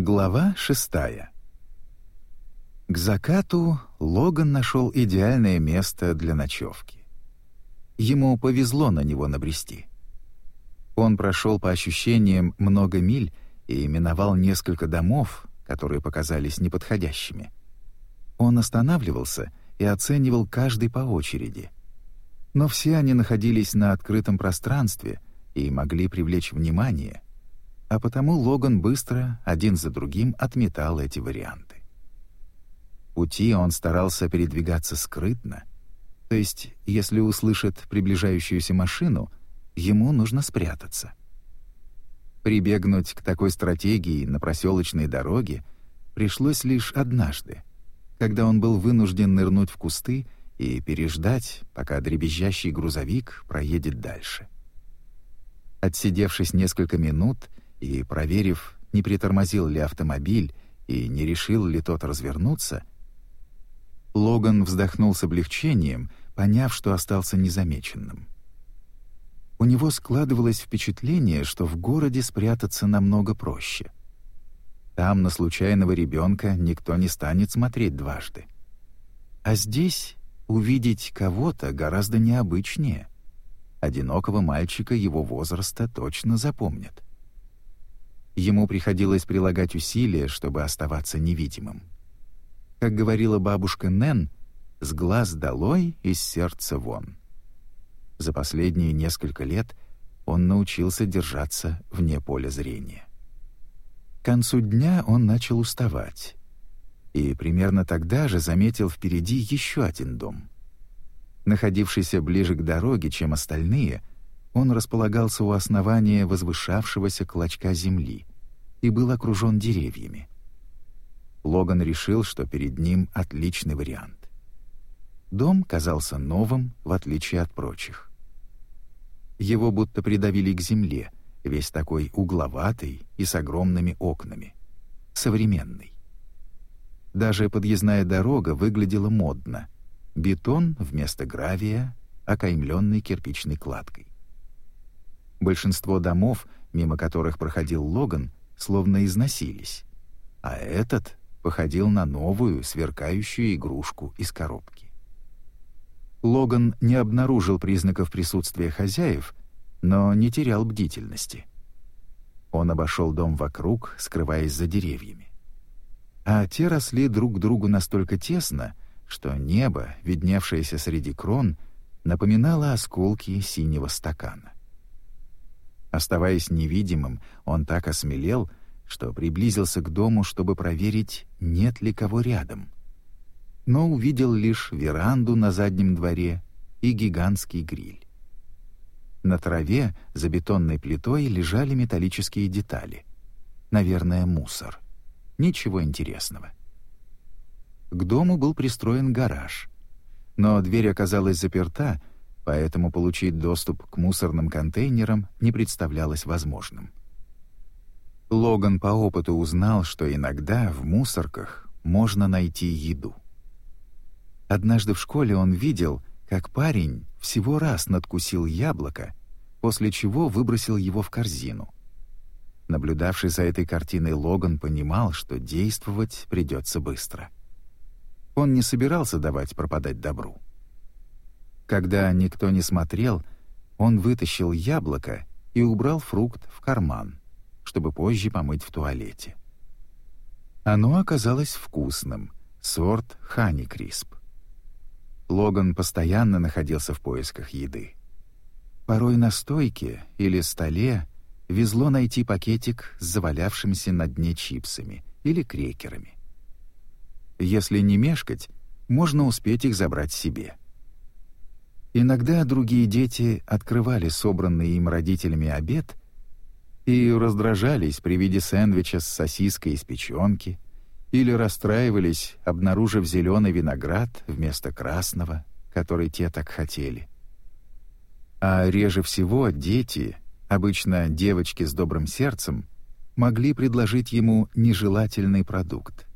Глава шестая. К закату Логан нашел идеальное место для ночевки. Ему повезло на него набрести. Он прошел по ощущениям много миль и миновал несколько домов, которые показались неподходящими. Он останавливался и оценивал каждый по очереди. Но все они находились на открытом пространстве и могли привлечь внимание — а потому Логан быстро, один за другим, отметал эти варианты. пути он старался передвигаться скрытно, то есть, если услышит приближающуюся машину, ему нужно спрятаться. Прибегнуть к такой стратегии на проселочной дороге пришлось лишь однажды, когда он был вынужден нырнуть в кусты и переждать, пока дребезжащий грузовик проедет дальше. Отсидевшись несколько минут, и, проверив, не притормозил ли автомобиль и не решил ли тот развернуться, Логан вздохнул с облегчением, поняв, что остался незамеченным. У него складывалось впечатление, что в городе спрятаться намного проще. Там на случайного ребенка никто не станет смотреть дважды. А здесь увидеть кого-то гораздо необычнее. Одинокого мальчика его возраста точно запомнят. Ему приходилось прилагать усилия, чтобы оставаться невидимым. Как говорила бабушка Нэн, «С глаз долой, из сердца вон». За последние несколько лет он научился держаться вне поля зрения. К концу дня он начал уставать. И примерно тогда же заметил впереди еще один дом. Находившийся ближе к дороге, чем остальные, он располагался у основания возвышавшегося клочка земли и был окружен деревьями. Логан решил, что перед ним отличный вариант. Дом казался новым, в отличие от прочих. Его будто придавили к земле, весь такой угловатый и с огромными окнами. Современный. Даже подъездная дорога выглядела модно. Бетон вместо гравия, окаймленный кирпичной кладкой. Большинство домов, мимо которых проходил Логан, словно износились, а этот походил на новую, сверкающую игрушку из коробки. Логан не обнаружил признаков присутствия хозяев, но не терял бдительности. Он обошел дом вокруг, скрываясь за деревьями. А те росли друг к другу настолько тесно, что небо, видневшееся среди крон, напоминало осколки синего стакана. Оставаясь невидимым, он так осмелел, что приблизился к дому, чтобы проверить, нет ли кого рядом. Но увидел лишь веранду на заднем дворе и гигантский гриль. На траве за бетонной плитой лежали металлические детали. Наверное, мусор. Ничего интересного. К дому был пристроен гараж. Но дверь оказалась заперта, поэтому получить доступ к мусорным контейнерам не представлялось возможным. Логан по опыту узнал, что иногда в мусорках можно найти еду. Однажды в школе он видел, как парень всего раз надкусил яблоко, после чего выбросил его в корзину. Наблюдавший за этой картиной Логан понимал, что действовать придется быстро. Он не собирался давать пропадать добру. Когда никто не смотрел, он вытащил яблоко и убрал фрукт в карман, чтобы позже помыть в туалете. Оно оказалось вкусным, сорт Хани Крисп. Логан постоянно находился в поисках еды. Порой на стойке или столе везло найти пакетик с завалявшимися на дне чипсами или крекерами. Если не мешкать, можно успеть их забрать себе — Иногда другие дети открывали собранный им родителями обед и раздражались при виде сэндвича с сосиской из печенки или расстраивались, обнаружив зеленый виноград вместо красного, который те так хотели. А реже всего дети, обычно девочки с добрым сердцем, могли предложить ему нежелательный продукт,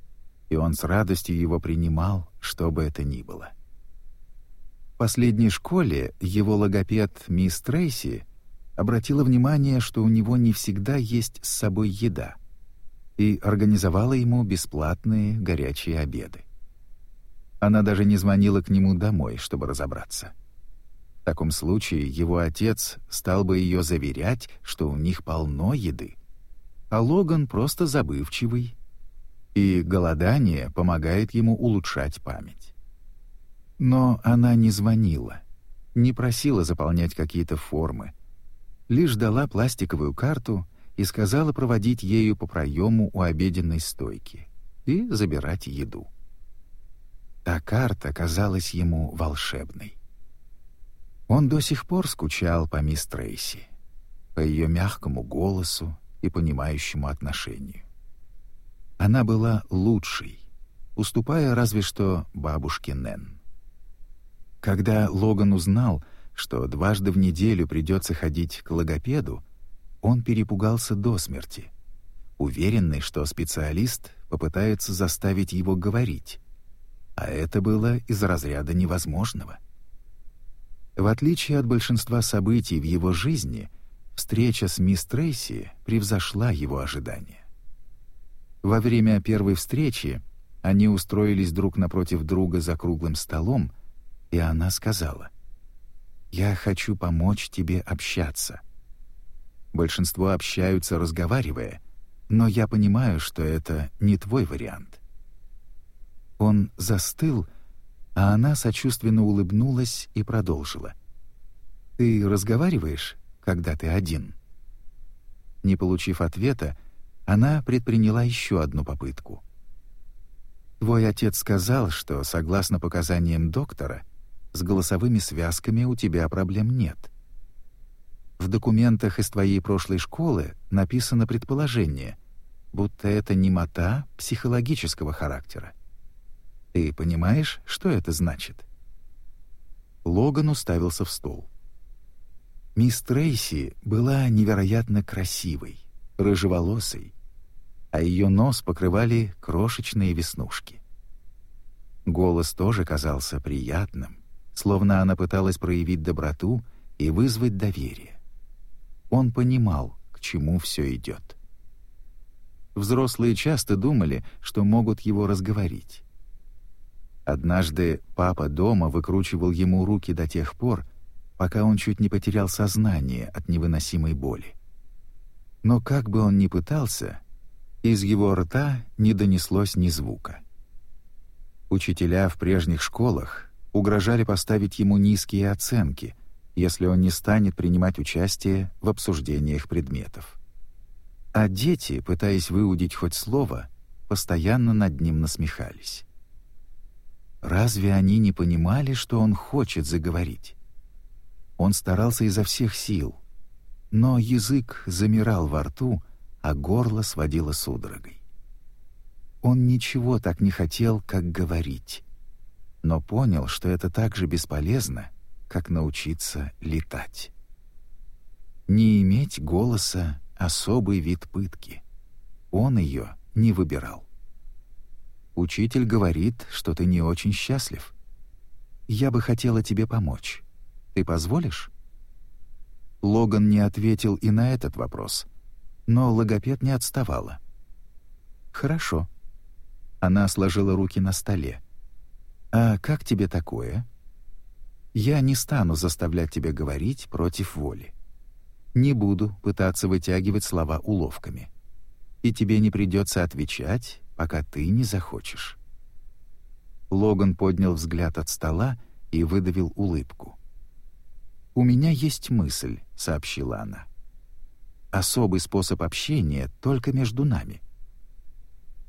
и он с радостью его принимал, что бы это ни было последней школе его логопед мисс Трейси обратила внимание, что у него не всегда есть с собой еда. и организовала ему бесплатные горячие обеды. Она даже не звонила к нему домой, чтобы разобраться. В таком случае его отец стал бы ее заверять, что у них полно еды. А Логан просто забывчивый, и голодание помогает ему улучшать память. Но она не звонила, не просила заполнять какие-то формы, лишь дала пластиковую карту и сказала проводить ею по проему у обеденной стойки и забирать еду. Та карта казалась ему волшебной. Он до сих пор скучал по мисс Трейси, по ее мягкому голосу и понимающему отношению. Она была лучшей, уступая разве что бабушке Нэн. Когда Логан узнал, что дважды в неделю придется ходить к логопеду, он перепугался до смерти, уверенный, что специалист попытается заставить его говорить, а это было из разряда невозможного. В отличие от большинства событий в его жизни, встреча с мисс Трейси превзошла его ожидания. Во время первой встречи они устроились друг напротив друга за круглым столом, и она сказала, «Я хочу помочь тебе общаться». Большинство общаются, разговаривая, но я понимаю, что это не твой вариант. Он застыл, а она сочувственно улыбнулась и продолжила. «Ты разговариваешь, когда ты один?» Не получив ответа, она предприняла еще одну попытку. «Твой отец сказал, что, согласно показаниям доктора, с голосовыми связками у тебя проблем нет. В документах из твоей прошлой школы написано предположение, будто это немота психологического характера. Ты понимаешь, что это значит?» Логан уставился в стол. Мисс Трейси была невероятно красивой, рыжеволосой, а ее нос покрывали крошечные веснушки. Голос тоже казался приятным, словно она пыталась проявить доброту и вызвать доверие. Он понимал, к чему все идет. Взрослые часто думали, что могут его разговорить. Однажды папа дома выкручивал ему руки до тех пор, пока он чуть не потерял сознание от невыносимой боли. Но как бы он ни пытался, из его рта не донеслось ни звука. Учителя в прежних школах угрожали поставить ему низкие оценки, если он не станет принимать участие в обсуждениях предметов. А дети, пытаясь выудить хоть слово, постоянно над ним насмехались. Разве они не понимали, что он хочет заговорить? Он старался изо всех сил, но язык замирал во рту, а горло сводило судорогой. Он ничего так не хотел, как говорить, но понял, что это так же бесполезно, как научиться летать. Не иметь голоса — особый вид пытки. Он ее не выбирал. Учитель говорит, что ты не очень счастлив. Я бы хотела тебе помочь. Ты позволишь?» Логан не ответил и на этот вопрос, но логопед не отставала. «Хорошо». Она сложила руки на столе. «А как тебе такое?» «Я не стану заставлять тебя говорить против воли. Не буду пытаться вытягивать слова уловками. И тебе не придется отвечать, пока ты не захочешь». Логан поднял взгляд от стола и выдавил улыбку. «У меня есть мысль», — сообщила она. «Особый способ общения только между нами.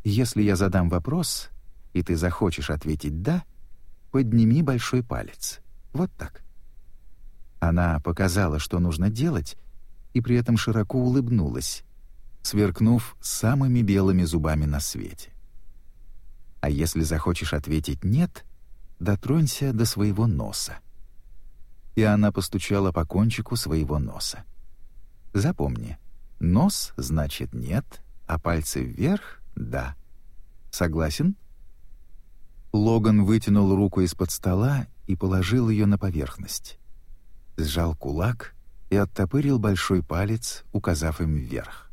Если я задам вопрос, и ты захочешь ответить «да», подними большой палец. Вот так». Она показала, что нужно делать, и при этом широко улыбнулась, сверкнув самыми белыми зубами на свете. А если захочешь ответить «нет», дотронься до своего носа. И она постучала по кончику своего носа. Запомни, нос значит «нет», а пальцы вверх — «да». Согласен? Логан вытянул руку из-под стола и положил ее на поверхность. Сжал кулак и оттопырил большой палец, указав им вверх.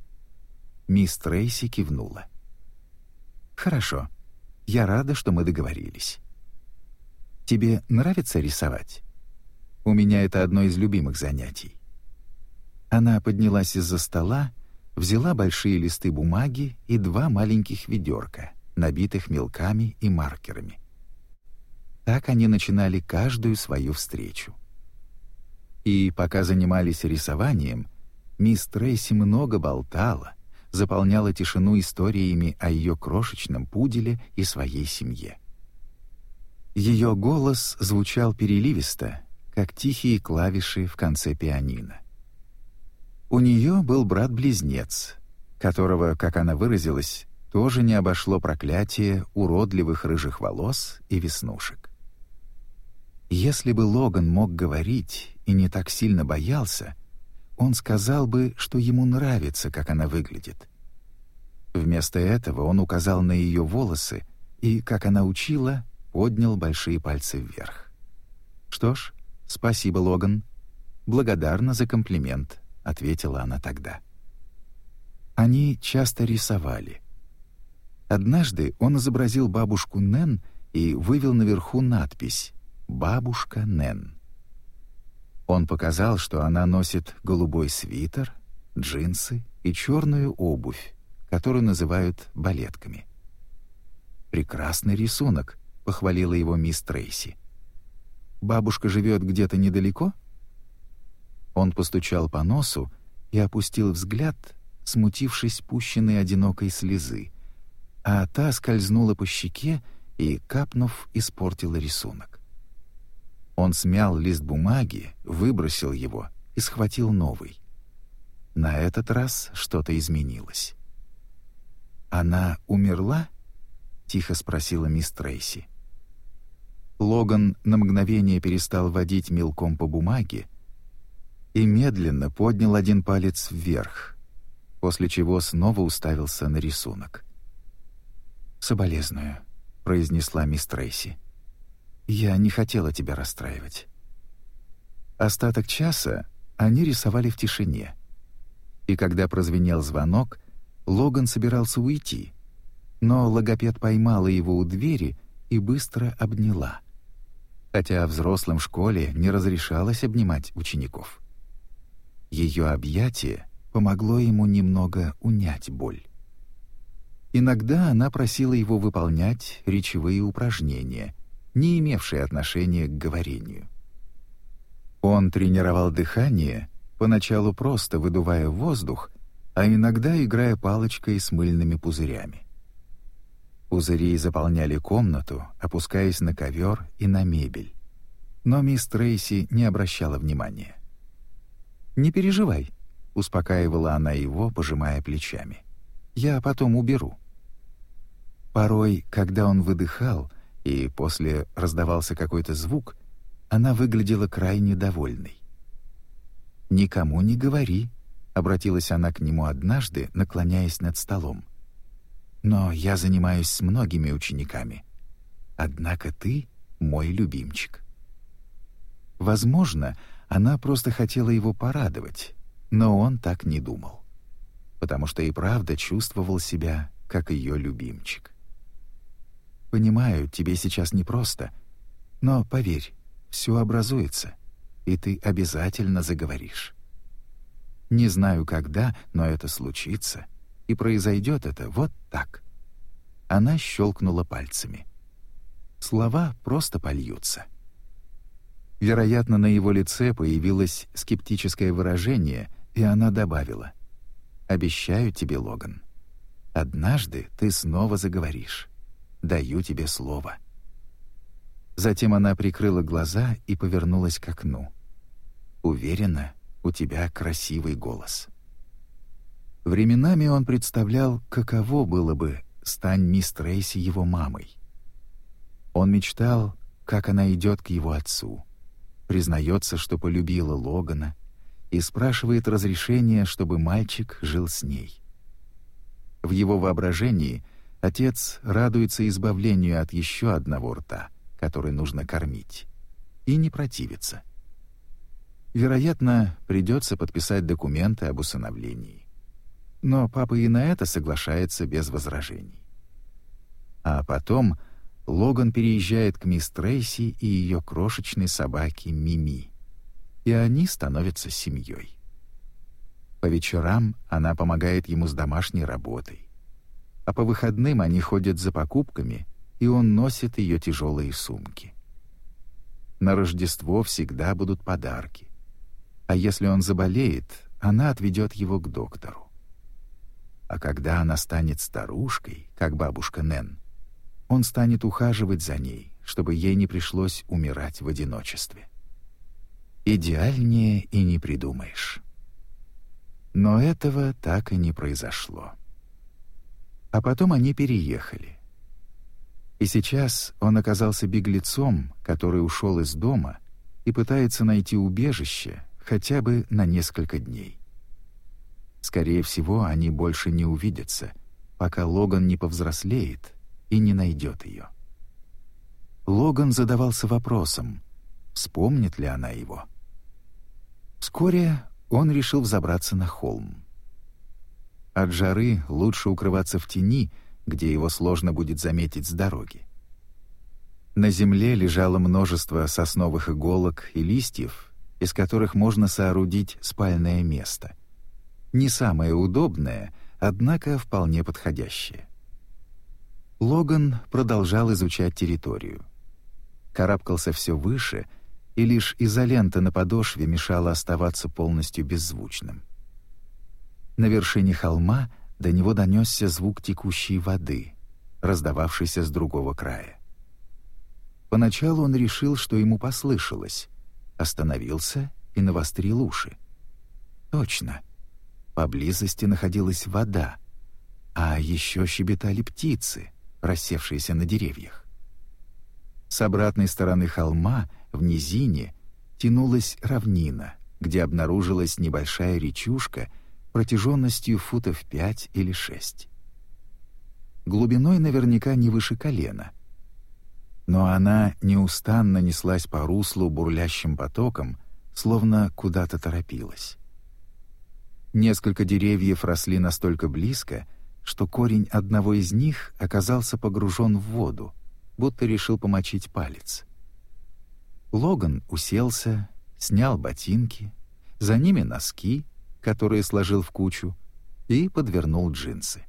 Мисс Трейси кивнула. «Хорошо. Я рада, что мы договорились. Тебе нравится рисовать? У меня это одно из любимых занятий». Она поднялась из-за стола, взяла большие листы бумаги и два маленьких ведерка, набитых мелками и маркерами. Так они начинали каждую свою встречу. И пока занимались рисованием, мисс Трейси много болтала, заполняла тишину историями о ее крошечном пуделе и своей семье. Ее голос звучал переливисто, как тихие клавиши в конце пианино. У нее был брат-близнец, которого, как она выразилась, тоже не обошло проклятие уродливых рыжих волос и веснушек. Если бы Логан мог говорить и не так сильно боялся, он сказал бы, что ему нравится, как она выглядит. Вместо этого он указал на ее волосы и, как она учила, поднял большие пальцы вверх. «Что ж, спасибо, Логан. Благодарна за комплимент», — ответила она тогда. Они часто рисовали. Однажды он изобразил бабушку Нэн и вывел наверху надпись «Бабушка Нэн». Он показал, что она носит голубой свитер, джинсы и черную обувь, которую называют балетками. «Прекрасный рисунок», — похвалила его мисс Трейси. «Бабушка живет где-то недалеко?» Он постучал по носу и опустил взгляд, смутившись пущенной одинокой слезы, а та скользнула по щеке и, капнув, испортила рисунок. Он смял лист бумаги, выбросил его и схватил новый. На этот раз что-то изменилось. «Она умерла?» — тихо спросила мисс Трейси. Логан на мгновение перестал водить мелком по бумаге и медленно поднял один палец вверх, после чего снова уставился на рисунок. «Соболезную», — произнесла мисс Трейси. Я не хотела тебя расстраивать. Остаток часа они рисовали в тишине. И когда прозвенел звонок, Логан собирался уйти, но логопед поймала его у двери и быстро обняла. Хотя взрослым в школе не разрешалось обнимать учеников. Ее объятие помогло ему немного унять боль. Иногда она просила его выполнять речевые упражнения — не имевшие отношения к говорению. Он тренировал дыхание, поначалу просто выдувая воздух, а иногда играя палочкой с мыльными пузырями. Пузыри заполняли комнату, опускаясь на ковер и на мебель. Но мисс Трейси не обращала внимания. «Не переживай», — успокаивала она его, пожимая плечами. «Я потом уберу». Порой, когда он выдыхал, и после раздавался какой-то звук, она выглядела крайне довольной. «Никому не говори», — обратилась она к нему однажды, наклоняясь над столом. «Но я занимаюсь с многими учениками. Однако ты мой любимчик». Возможно, она просто хотела его порадовать, но он так не думал, потому что и правда чувствовал себя как ее любимчик. Понимаю, тебе сейчас непросто, но поверь, все образуется, и ты обязательно заговоришь. Не знаю когда, но это случится, и произойдет это вот так. Она щелкнула пальцами. Слова просто польются. Вероятно, на его лице появилось скептическое выражение, и она добавила: "Обещаю тебе, Логан, однажды ты снова заговоришь". Даю тебе слово». Затем она прикрыла глаза и повернулась к окну. «Уверена, у тебя красивый голос». Временами он представлял, каково было бы, стань мисс Трейси его мамой. Он мечтал, как она идет к его отцу, признается, что полюбила Логана, и спрашивает разрешения, чтобы мальчик жил с ней. В его воображении Отец радуется избавлению от еще одного рта, который нужно кормить, и не противится. Вероятно, придется подписать документы об усыновлении. но папа и на это соглашается без возражений. А потом Логан переезжает к мисс Трейси и ее крошечной собаке Мими, и они становятся семьей. По вечерам она помогает ему с домашней работой, а по выходным они ходят за покупками, и он носит ее тяжелые сумки. На Рождество всегда будут подарки, а если он заболеет, она отведет его к доктору. А когда она станет старушкой, как бабушка Нэн, он станет ухаживать за ней, чтобы ей не пришлось умирать в одиночестве. Идеальнее и не придумаешь. Но этого так и не произошло. А потом они переехали. И сейчас он оказался беглецом, который ушел из дома и пытается найти убежище хотя бы на несколько дней. Скорее всего, они больше не увидятся, пока Логан не повзрослеет и не найдет ее. Логан задавался вопросом, вспомнит ли она его. Вскоре он решил взобраться на холм. От жары лучше укрываться в тени, где его сложно будет заметить с дороги. На земле лежало множество сосновых иголок и листьев, из которых можно соорудить спальное место. Не самое удобное, однако вполне подходящее. Логан продолжал изучать территорию. Карабкался все выше, и лишь изолента на подошве мешала оставаться полностью беззвучным. На вершине холма до него донесся звук текущей воды, раздававшийся с другого края. Поначалу он решил, что ему послышалось, остановился и навострил уши. Точно. Поблизости находилась вода, а еще щебетали птицы, рассевшиеся на деревьях. С обратной стороны холма, в низине, тянулась равнина, где обнаружилась небольшая речушка протяженностью футов пять или шесть. Глубиной наверняка не выше колена. Но она неустанно неслась по руслу бурлящим потоком, словно куда-то торопилась. Несколько деревьев росли настолько близко, что корень одного из них оказался погружен в воду, будто решил помочить палец. Логан уселся, снял ботинки, за ними носки, которые сложил в кучу, и подвернул джинсы.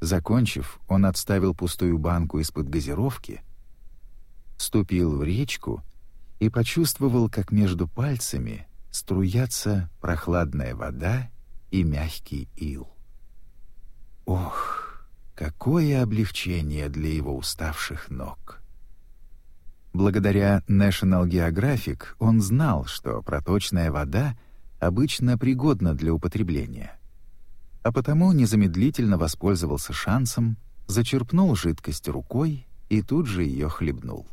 Закончив, он отставил пустую банку из-под газировки, ступил в речку и почувствовал, как между пальцами струятся прохладная вода и мягкий ил. Ох, какое облегчение для его уставших ног! Благодаря National Geographic он знал, что проточная вода обычно пригодна для употребления, а потому незамедлительно воспользовался шансом, зачерпнул жидкость рукой и тут же ее хлебнул.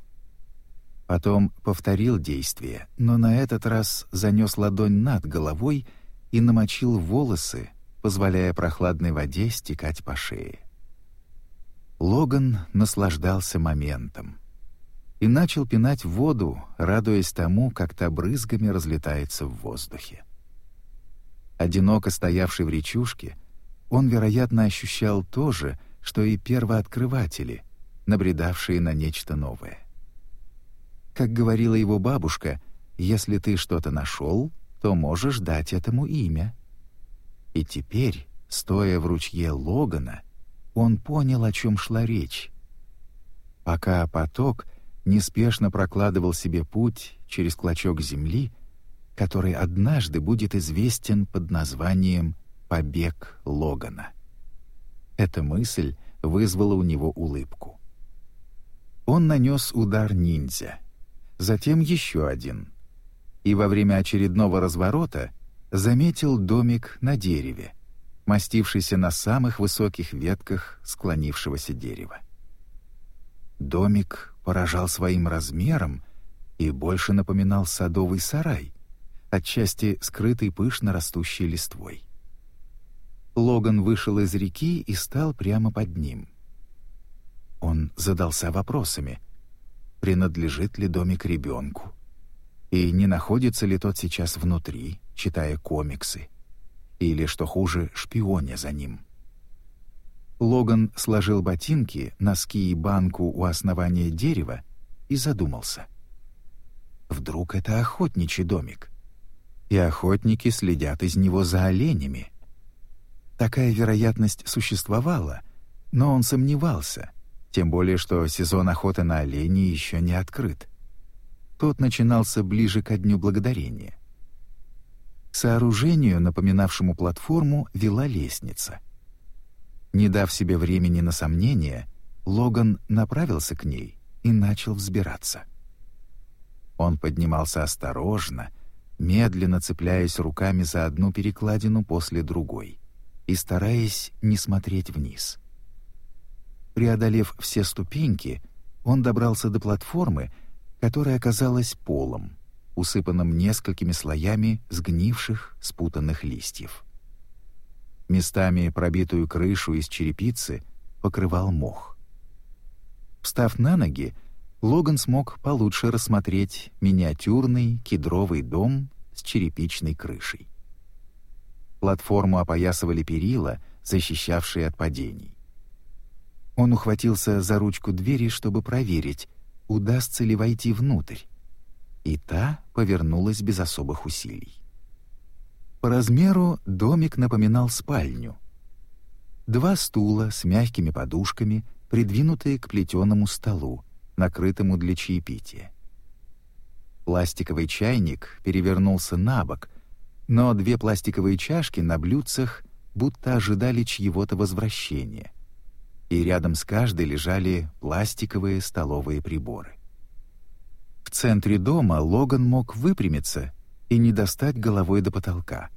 Потом повторил действие, но на этот раз занес ладонь над головой и намочил волосы, позволяя прохладной воде стекать по шее. Логан наслаждался моментом и начал пинать воду, радуясь тому, как та брызгами разлетается в воздухе. Одиноко стоявший в речушке, он, вероятно, ощущал то же, что и первооткрыватели, набредавшие на нечто новое. Как говорила его бабушка, если ты что-то нашел, то можешь дать этому имя. И теперь, стоя в ручье Логана, он понял, о чем шла речь. Пока поток неспешно прокладывал себе путь через клочок земли, который однажды будет известен под названием «Побег Логана». Эта мысль вызвала у него улыбку. Он нанес удар ниндзя, затем еще один. И во время очередного разворота заметил домик на дереве, мастившийся на самых высоких ветках склонившегося дерева. Домик поражал своим размером и больше напоминал садовый сарай, отчасти скрытый пышно растущей листвой. Логан вышел из реки и стал прямо под ним. Он задался вопросами — принадлежит ли домик ребенку, и не находится ли тот сейчас внутри, читая комиксы, или, что хуже, шпионя за ним. Логан сложил ботинки, носки и банку у основания дерева и задумался. Вдруг это охотничий домик? И охотники следят из него за оленями. Такая вероятность существовала, но он сомневался, тем более что сезон охоты на оленей еще не открыт. Тот начинался ближе ко Дню Благодарения. К сооружению, напоминавшему платформу, вела лестница. Не дав себе времени на сомнения, Логан направился к ней и начал взбираться. Он поднимался осторожно, медленно цепляясь руками за одну перекладину после другой и стараясь не смотреть вниз. Преодолев все ступеньки, он добрался до платформы, которая оказалась полом — усыпанном несколькими слоями сгнивших, спутанных листьев. Местами пробитую крышу из черепицы покрывал мох. Встав на ноги, Логан смог получше рассмотреть миниатюрный кедровый дом с черепичной крышей. Платформу опоясывали перила, защищавшие от падений. Он ухватился за ручку двери, чтобы проверить, удастся ли войти внутрь и та повернулась без особых усилий. По размеру домик напоминал спальню. Два стула с мягкими подушками, придвинутые к плетеному столу, накрытому для чаепития. Пластиковый чайник перевернулся на бок, но две пластиковые чашки на блюдцах будто ожидали чьего-то возвращения, и рядом с каждой лежали пластиковые столовые приборы. В центре дома Логан мог выпрямиться и не достать головой до потолка.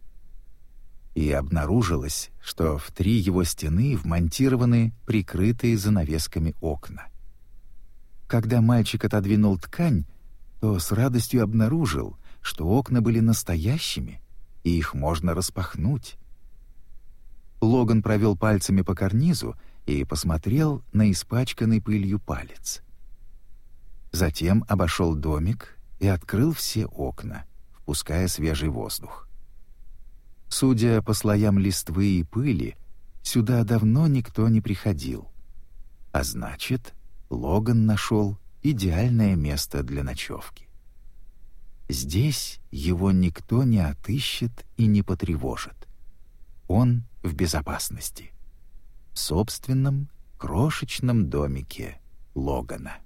И обнаружилось, что в три его стены вмонтированы прикрытые занавесками окна. Когда мальчик отодвинул ткань, то с радостью обнаружил, что окна были настоящими, и их можно распахнуть. Логан провел пальцами по карнизу и посмотрел на испачканный пылью палец. Затем обошел домик и открыл все окна, впуская свежий воздух. Судя по слоям листвы и пыли, сюда давно никто не приходил. А значит, Логан нашел идеальное место для ночевки. Здесь его никто не отыщет и не потревожит. Он в безопасности. В собственном крошечном домике Логана.